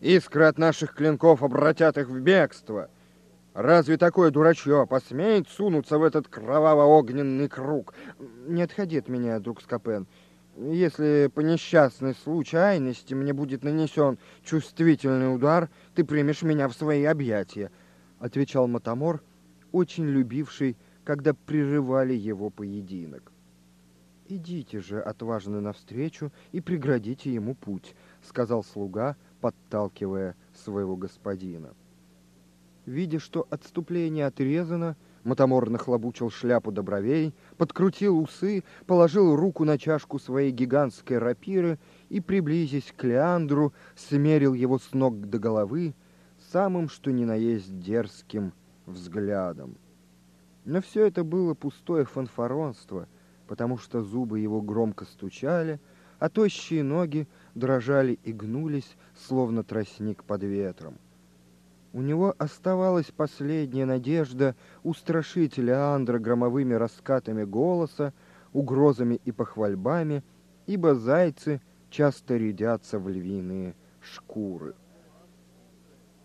Искры от наших клинков обратят их в бегство. Разве такое дурачье посмеет сунуться в этот кроваво-огненный круг? Не отходи от меня, друг Скопен. Если по несчастной случайности мне будет нанесен чувствительный удар, ты примешь меня в свои объятия, — отвечал Матамор, очень любивший, когда прерывали его поединок. «Идите же отважно навстречу и преградите ему путь», — сказал слуга, подталкивая своего господина. Видя, что отступление отрезано, Матамор нахлобучил шляпу до бровей, подкрутил усы, положил руку на чашку своей гигантской рапиры и, приблизясь к Леандру, смерил его с ног до головы самым что ни на есть дерзким взглядом. Но все это было пустое фанфаронство, потому что зубы его громко стучали, а тощие ноги дрожали и гнулись, словно тростник под ветром. У него оставалась последняя надежда устрашить Леандра громовыми раскатами голоса, угрозами и похвальбами, ибо зайцы часто рядятся в львиные шкуры.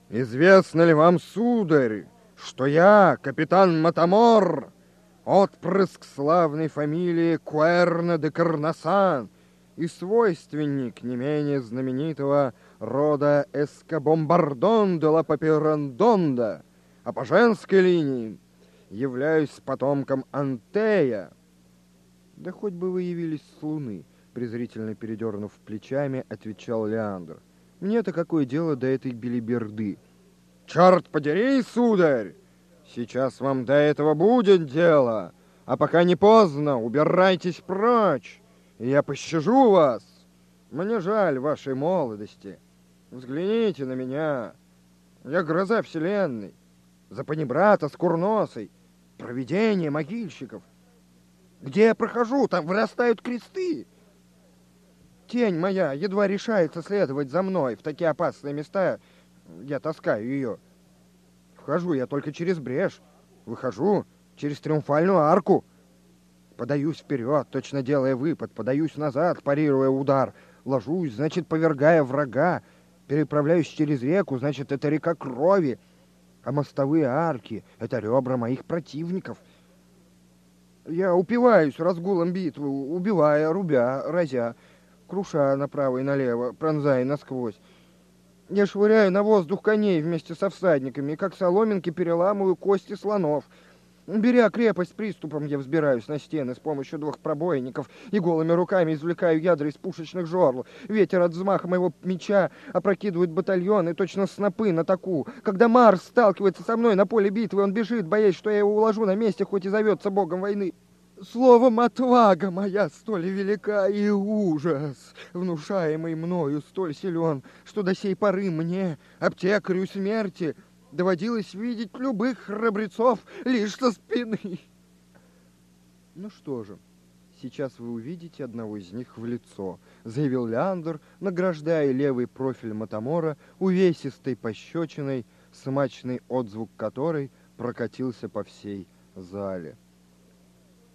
«Известно ли вам, сударь, что я, капитан Матамор, отпрыск славной фамилии Куэрна де Карнасан и свойственник не менее знаменитого рода Эскобомбардон де ла Паперандонда, а по женской линии являюсь потомком Антея. Да хоть бы вы явились с луны, презрительно передернув плечами, отвечал Леандр. Мне-то какое дело до этой белиберды? Черт подери, сударь! Сейчас вам до этого будет дело, а пока не поздно, убирайтесь прочь, я пощажу вас. Мне жаль вашей молодости. Взгляните на меня. Я гроза вселенной, запанибрата с курносой, провидение могильщиков. Где я прохожу, там вырастают кресты. Тень моя едва решается следовать за мной в такие опасные места, я таскаю ее. Вхожу я только через брешь, выхожу через триумфальную арку. Подаюсь вперед, точно делая выпад, подаюсь назад, парируя удар. Ложусь, значит, повергая врага. Переправляюсь через реку, значит, это река крови. А мостовые арки — это ребра моих противников. Я упиваюсь разгулом битвы, убивая, рубя, разя, круша направо и налево, пронзая насквозь. Я швыряю на воздух коней вместе со всадниками, как соломинки переламываю кости слонов. Беря крепость приступом, я взбираюсь на стены с помощью двух пробойников и голыми руками извлекаю ядра из пушечных жерл. Ветер от взмаха моего меча опрокидывает батальоны, точно снопы на таку. Когда Марс сталкивается со мной на поле битвы, он бежит, боясь, что я его уложу на месте, хоть и зовется богом войны. Словом, отвага моя столь велика и ужас, внушаемый мною столь силен, что до сей поры мне, аптекарю смерти, доводилось видеть любых храбрецов лишь со спины. Ну что же, сейчас вы увидите одного из них в лицо, заявил Леандр, награждая левый профиль Матамора увесистой пощечиной, смачный отзвук которой прокатился по всей зале.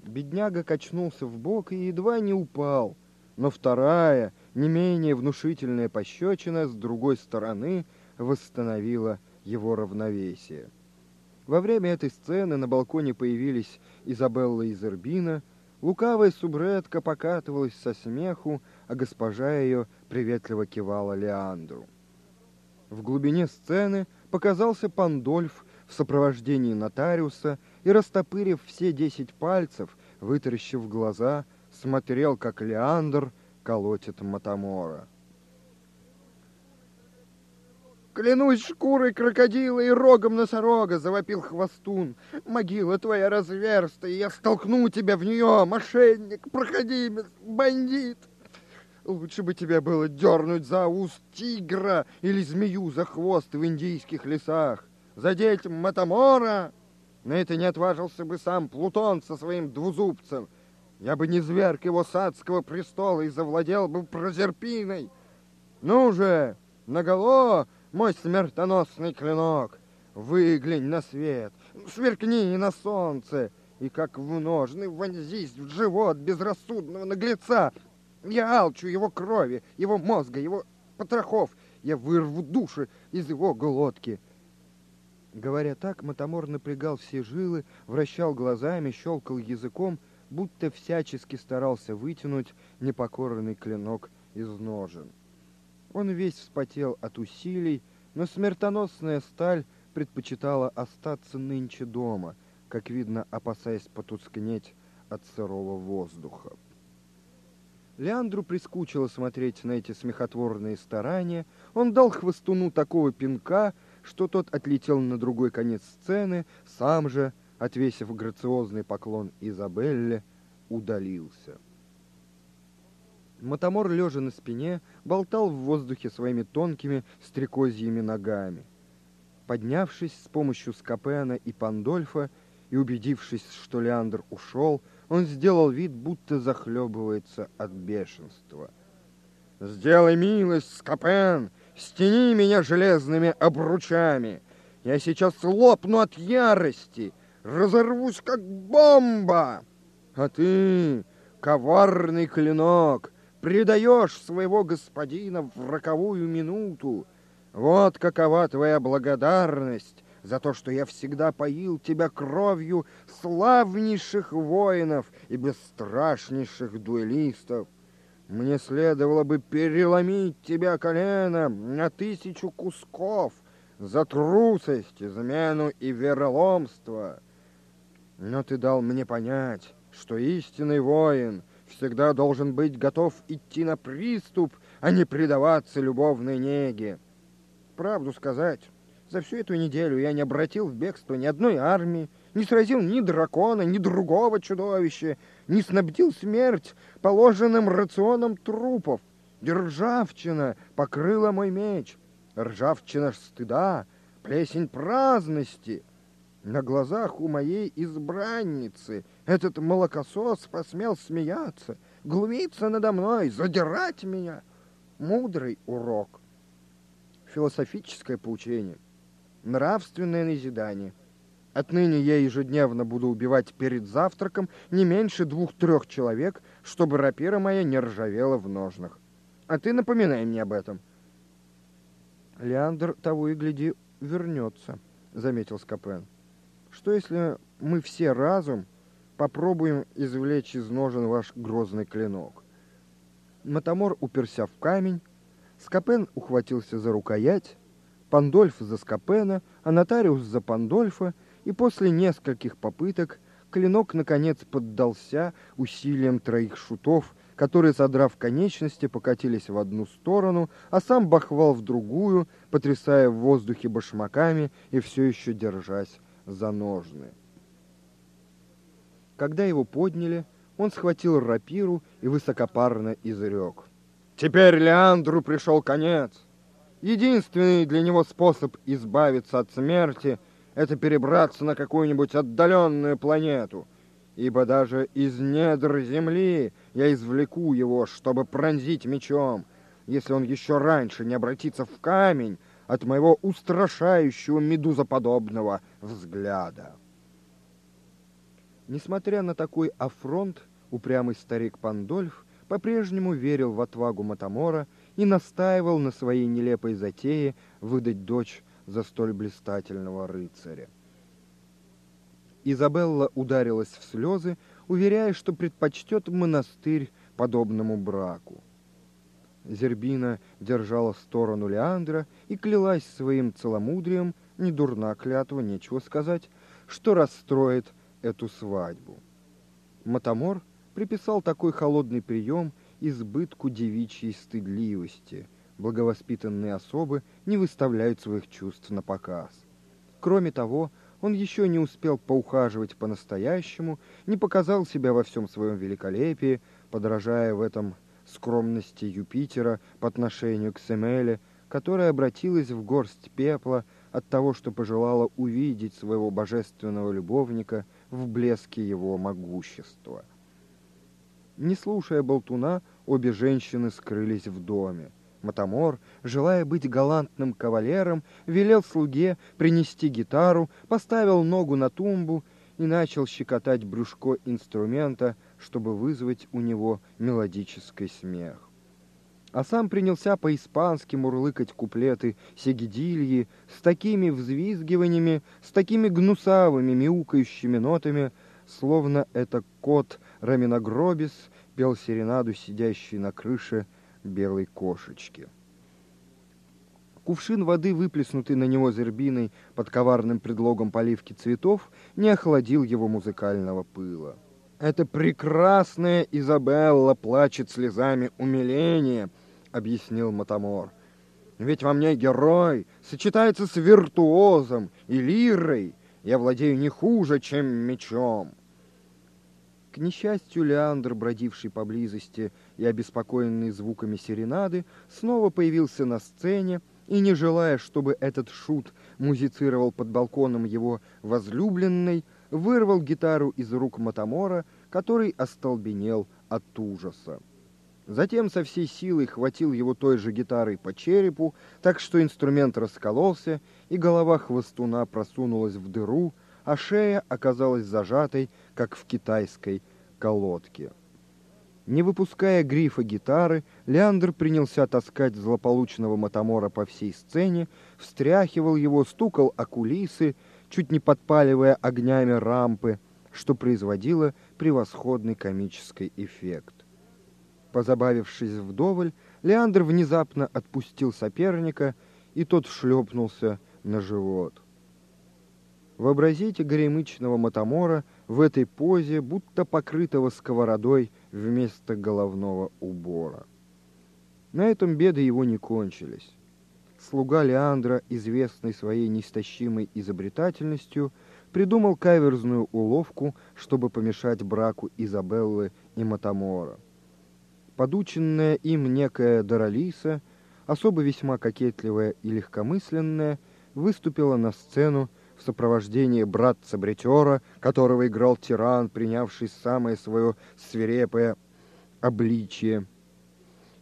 Бедняга качнулся в бок и едва не упал, но вторая, не менее внушительная пощечина с другой стороны восстановила его равновесие. Во время этой сцены на балконе появились Изабелла и Зербина, лукавая субретка покатывалась со смеху, а госпожа ее приветливо кивала Леандру. В глубине сцены показался Пандольф в сопровождении нотариуса и, растопырив все десять пальцев, вытаращив глаза, смотрел, как Леандр колотит Матамора. «Клянусь шкурой крокодила и рогом носорога!» — завопил хвостун. «Могила твоя разверста, и я столкну тебя в нее, мошенник, проходимец, бандит!» Лучше бы тебе было дернуть за уст тигра или змею за хвост в индийских лесах задеть Матамора, на это не отважился бы сам Плутон со своим двузубцем. Я бы не зверг его садского престола и завладел бы Прозерпиной. Ну же, наголо, мой смертоносный клинок, выглянь на свет, сверкни на солнце, и как в ножны вонзись в живот безрассудного наглеца. Я алчу его крови, его мозга, его потрохов, я вырву души из его глотки. Говоря так, Матамор напрягал все жилы, вращал глазами, щелкал языком, будто всячески старался вытянуть непокорный клинок из ножен. Он весь вспотел от усилий, но смертоносная сталь предпочитала остаться нынче дома, как видно, опасаясь потускнеть от сырого воздуха. Леандру прискучило смотреть на эти смехотворные старания. Он дал хвостуну такого пинка, что тот отлетел на другой конец сцены, сам же, отвесив грациозный поклон Изабелле, удалился. Мотомор, лежа на спине, болтал в воздухе своими тонкими стрекозьими ногами. Поднявшись с помощью Скопена и Пандольфа и убедившись, что Леандр ушел, он сделал вид, будто захлебывается от бешенства. «Сделай милость, Скопен, стяни меня железными обручами. Я сейчас лопну от ярости, разорвусь, как бомба. А ты, коварный клинок, предаешь своего господина в роковую минуту. Вот какова твоя благодарность за то, что я всегда поил тебя кровью славнейших воинов и бесстрашнейших дуэлистов. Мне следовало бы переломить тебя колено на тысячу кусков за трусость, измену и вероломство. Но ты дал мне понять, что истинный воин всегда должен быть готов идти на приступ, а не предаваться любовной неге. Правду сказать, за всю эту неделю я не обратил в бегство ни одной армии, не сразил ни дракона, ни другого чудовища, не снабдил смерть положенным рационом трупов. Ржавчина покрыла мой меч, ржавчина стыда, плесень праздности. На глазах у моей избранницы этот молокосос посмел смеяться, глумиться надо мной, задирать меня. Мудрый урок. Философическое поучение — нравственное назидание. Отныне я ежедневно буду убивать перед завтраком не меньше двух-трех человек, чтобы рапира моя не ржавела в ножнах. А ты напоминай мне об этом. Леандр того и гляди вернется, заметил Скопен. Что если мы все разум попробуем извлечь из ножен ваш грозный клинок? Матамор уперся в камень, Скопен ухватился за рукоять, Пандольф за Скопена, а нотариус за Пандольфа, и после нескольких попыток клинок наконец поддался усилиям троих шутов, которые, содрав конечности, покатились в одну сторону, а сам бахвал в другую, потрясая в воздухе башмаками и все еще держась за ножны. Когда его подняли, он схватил рапиру и высокопарно изрек. «Теперь Леандру пришел конец!» Единственный для него способ избавиться от смерти — это перебраться на какую-нибудь отдаленную планету, ибо даже из недр Земли я извлеку его, чтобы пронзить мечом, если он еще раньше не обратится в камень от моего устрашающего медузоподобного взгляда. Несмотря на такой афронт, упрямый старик Пандольф по-прежнему верил в отвагу Матамора и настаивал на своей нелепой затее выдать дочь за столь блистательного рыцаря. Изабелла ударилась в слезы, уверяя, что предпочтет монастырь подобному браку. Зербина держала сторону Леандра и клялась своим целомудрием, не дурна клятва, нечего сказать, что расстроит эту свадьбу. Матамор приписал такой холодный прием избытку девичьей стыдливости. Благовоспитанные особы не выставляют своих чувств на показ. Кроме того, он еще не успел поухаживать по-настоящему, не показал себя во всем своем великолепии, подражая в этом скромности Юпитера по отношению к Семеле, которая обратилась в горсть пепла от того, что пожелала увидеть своего божественного любовника в блеске его могущества. Не слушая болтуна, обе женщины скрылись в доме. Матамор, желая быть галантным кавалером, велел слуге принести гитару, поставил ногу на тумбу и начал щекотать брюшко инструмента, чтобы вызвать у него мелодический смех. а сам принялся по-испански мурлыкать куплеты сегидильи с такими взвизгиваниями, с такими гнусавыми мяукающими нотами, словно это кот Раминогробис пел серенаду, сидящей на крыше белой кошечки. Кувшин воды, выплеснутый на него зербиной под коварным предлогом поливки цветов, не охладил его музыкального пыла. «Это прекрасная Изабелла плачет слезами умиления», — объяснил Матамор. «Ведь во мне герой сочетается с виртуозом и лирой. Я владею не хуже, чем мечом». К несчастью, Леандр, бродивший поблизости и обеспокоенный звуками серенады, снова появился на сцене и, не желая, чтобы этот шут музицировал под балконом его возлюбленной, вырвал гитару из рук Матамора, который остолбенел от ужаса. Затем со всей силой хватил его той же гитарой по черепу, так что инструмент раскололся, и голова хвостуна просунулась в дыру, а шея оказалась зажатой, как в китайской колодке. Не выпуская грифа гитары, Леандр принялся таскать злополучного мотомора по всей сцене, встряхивал его, стукал о кулисы, чуть не подпаливая огнями рампы, что производило превосходный комический эффект. Позабавившись вдоволь, Леандр внезапно отпустил соперника, и тот шлепнулся на живот. Вообразите горемычного мотомора в этой позе, будто покрытого сковородой вместо головного убора. На этом беды его не кончились слуга Леандра, известный своей неистощимой изобретательностью, придумал каверзную уловку, чтобы помешать браку Изабеллы и Матамора. Подученная им некая Доралиса, особо весьма кокетливая и легкомысленная, выступила на сцену в сопровождении братца-бретера, которого играл тиран, принявший самое свое свирепое обличие –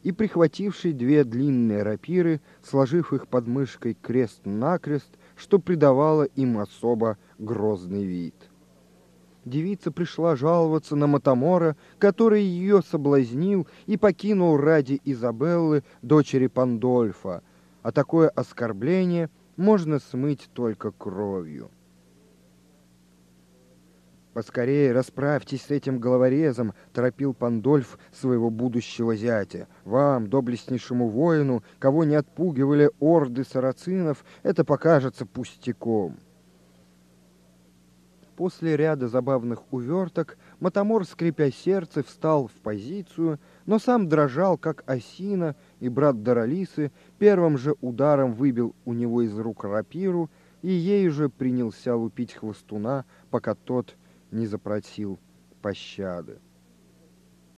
и прихвативший две длинные рапиры, сложив их под мышкой крест-накрест, что придавало им особо грозный вид. Девица пришла жаловаться на Матамора, который ее соблазнил и покинул ради Изабеллы, дочери Пандольфа, а такое оскорбление можно смыть только кровью. «Поскорее расправьтесь с этим головорезом», — торопил Пандольф своего будущего зятя. «Вам, доблестнейшему воину, кого не отпугивали орды сарацинов, это покажется пустяком». После ряда забавных уверток Матамор, скрипя сердце, встал в позицию, но сам дрожал, как осина, и брат Доралисы первым же ударом выбил у него из рук рапиру и ею же принялся лупить хвостуна, пока тот не запросил пощады.